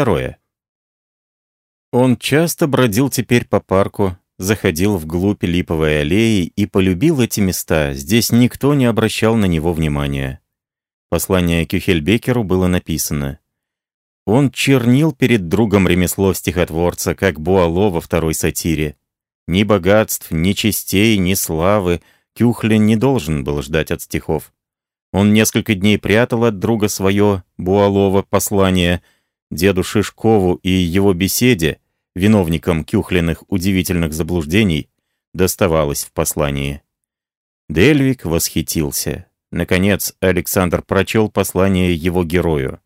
второе. Он часто бродил теперь по парку, заходил вглубь липовой аллеи и полюбил эти места. Здесь никто не обращал на него внимания. Послание Кюхельбекеру было написано. Он чернил перед другом ремесло стихотворца, как Буало во второй сатире. Ни богатств, ни честей, ни славы Кюхлин не должен был ждать от стихов. Он несколько дней прятал от друга свое, Буалова, послание деду Шишкову и его беседе, виновникам Кюхлиных удивительных заблуждений, доставалось в послании. Дельвик восхитился. Наконец, Александр прочел послание его герою.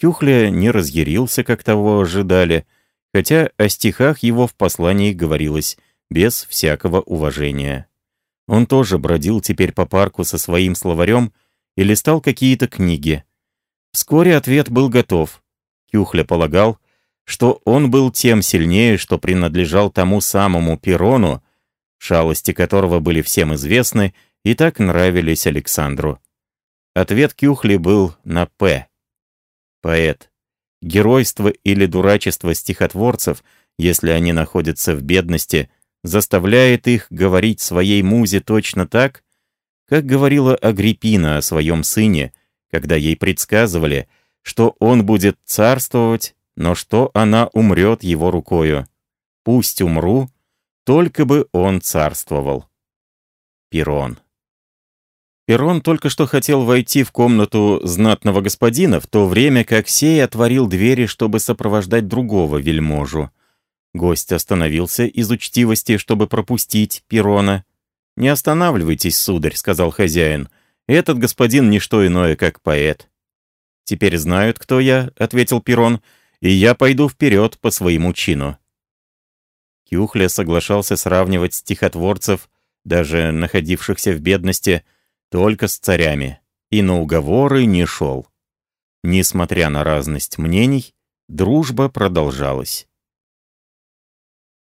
Кюхля не разъярился, как того ожидали, хотя о стихах его в послании говорилось без всякого уважения. Он тоже бродил теперь по парку со своим словарем и листал какие-то книги. Вскоре ответ был готов. Кюхля полагал, что он был тем сильнее, что принадлежал тому самому Перрону, шалости которого были всем известны и так нравились Александру. Ответ Кюхли был на «П». Поэт. Геройство или дурачество стихотворцев, если они находятся в бедности, заставляет их говорить своей музе точно так, как говорила Агриппина о своем сыне, когда ей предсказывали, что он будет царствовать но что она умрет его рукою. Пусть умру, только бы он царствовал. Перрон. Перрон только что хотел войти в комнату знатного господина, в то время как сей отворил двери, чтобы сопровождать другого вельможу. Гость остановился из учтивости, чтобы пропустить Перрона. «Не останавливайтесь, сударь», — сказал хозяин. «Этот господин не что иное, как поэт». «Теперь знают, кто я», — ответил Перрон и я пойду вперед по своему чину». Кюхля соглашался сравнивать стихотворцев, даже находившихся в бедности, только с царями, и на уговоры не шел. Несмотря на разность мнений, дружба продолжалась.